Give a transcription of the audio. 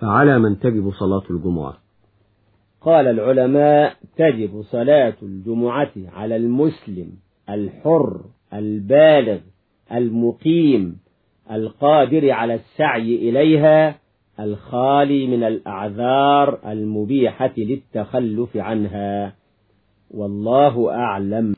فعلى من تجب صلاة الجمعة. قال العلماء تجب صلاة الجمعة على المسلم الحر البالغ المقيم القادر على السعي إليها الخالي من الأعذار المبيحة للتخلف عنها. والله أعلم.